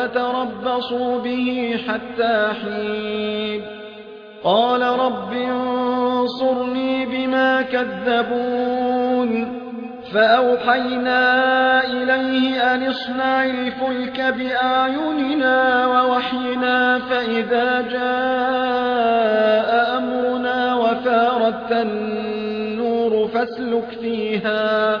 فتربصوا به حتى حين. قال رب انصرني بما كذبون. فأوحينا إليه أن اصنع الفلك بأعيننا ووحينا فإذا جاء أمرنا وفاردت النور فاسلك فيها.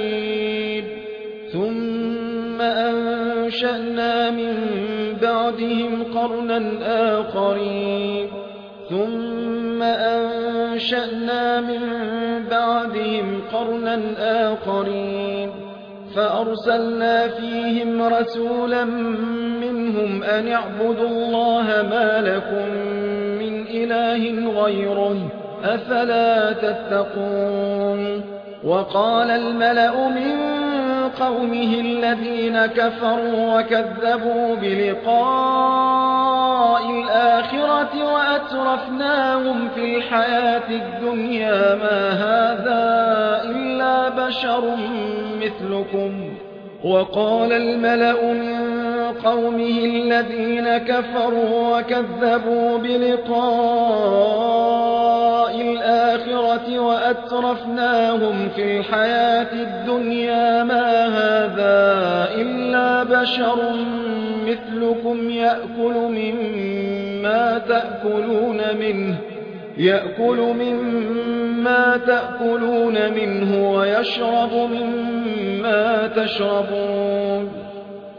قرنا آخرين. ثم أنشأنا من بعدهم قرنا آخرين. فأرسلنا فيهم رسولا منهم أن اعبدوا الله ما لكم من إله غيره أفلا تتقون. وقال الملأ من قومه الذين كفروا وكذبوا بلقاء الآخرة وأترفناهم في الحياة الدنيا ما هذا إلا بشر مثلكم. وقال الملأ من قومه الذين كفروا وكذبوا بلقاء الآخرة وأترفناهم في الحياة الدنيا ما هذا إلا بشر مثلكم يأكل مما تأكلون منه يأكل مما تأكلون منه ويشرب مما تشربون.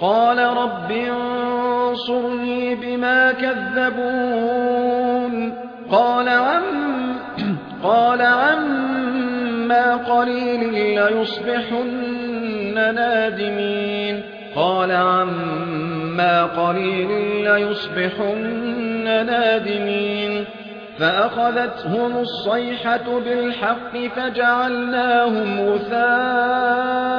قال رب انصرني بما كذبون. قال عم قال عما قليل ليصبحن نادمين. قال عما قليل ليصبحن نادمين. فأخذتهم الصيحة بالحق فجعلناهم غثاء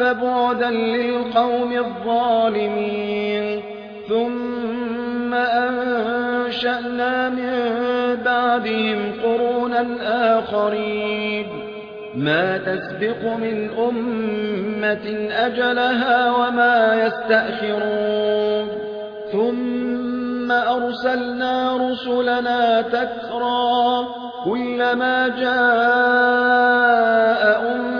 فبعدا للقوم الظالمين. ثم أنشأنا من بعدهم قرونا آخرين. ما تسبق من أمة أجلها وما يستأخرون. ثم أرسلنا رسلنا تترى كلما جاء أمة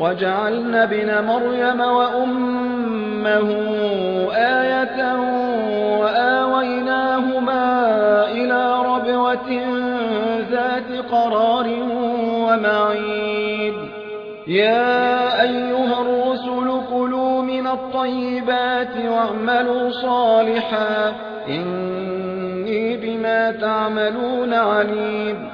وجعلنا ابن مريم وأمه آية وآويناهما إلى ربوة ذات قرار ومعيد. يا أيها الرسل كلوا من الطيبات واعملوا صالحا. إني بما تعملون عليم.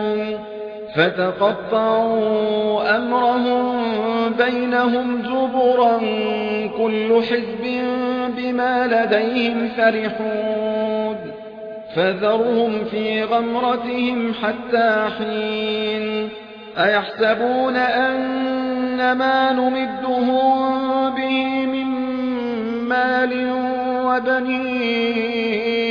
فتقطعوا أمرهم بينهم زبرا كل حزب بما لديهم فرحون فذرهم في غمرتهم حتى حين أيحسبون أن ما نمدهم به من مال وبنين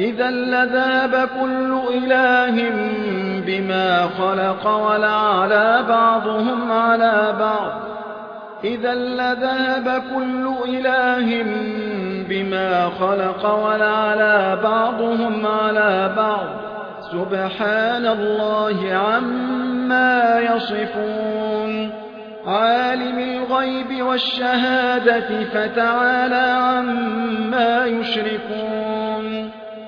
إذا لذهب كل إله بما خلق ولعلى بعضهم على بعض. إذا لذهب كل إله بما خلق ولعلى بعضهم على بعض. سبحان الله عما يصفون. عالم الغيب والشهادة فتعالى عما يشركون.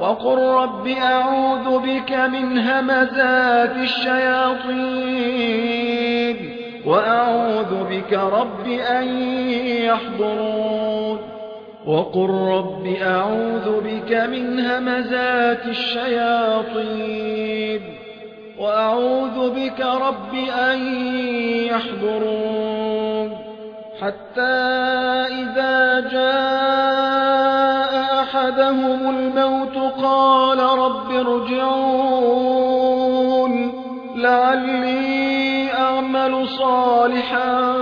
وقل رب أعوذ بك من همزات الشياطين وأعوذ بك رب أن يحضرون وقل رب أعوذ بك من همزات الشياطين وأعوذ بك رب أن يحضرون حتى إذا جاء أحدهم الموت قال رب ارجعون لعلي أعمل صالحا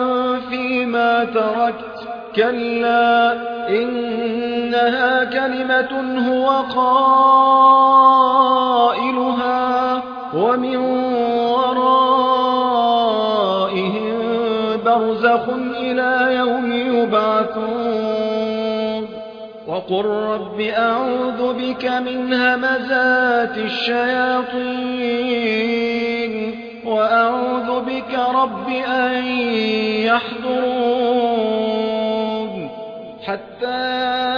فيما تركت. كلا إنها كلمة هو قائلها ومن ورائهم برزخ إلى يوم يبعثون. وقل رب أعوذ بك من همزات الشياطين وأعوذ بك رب أن يحضرون حتى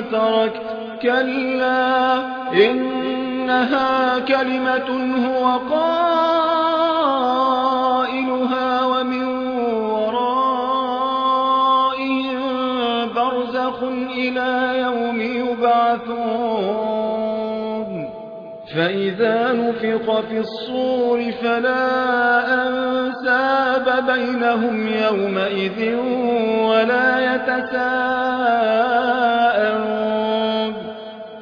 تركت كلا إنها كلمة هو قائلها ومن ورائهم برزخ إلى يوم يبعثون. فإذا نفق في الصور فلا أنساب بينهم يومئذ ولا يتساءلون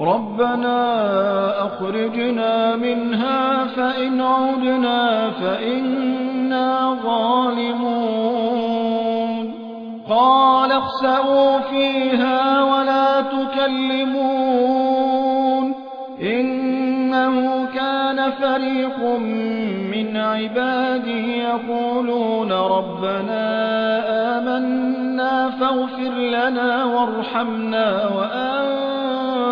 ربنا أخرجنا منها فإن عدنا فإنا ظالمون. قال اخسأوا فيها ولا تكلمون. إنه كان فريق من عبادي يقولون ربنا آمنا فاغفر لنا وارحمنا